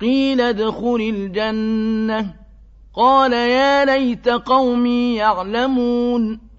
قيل ادخل الجنة. قال يا ليت قومي يعلمون.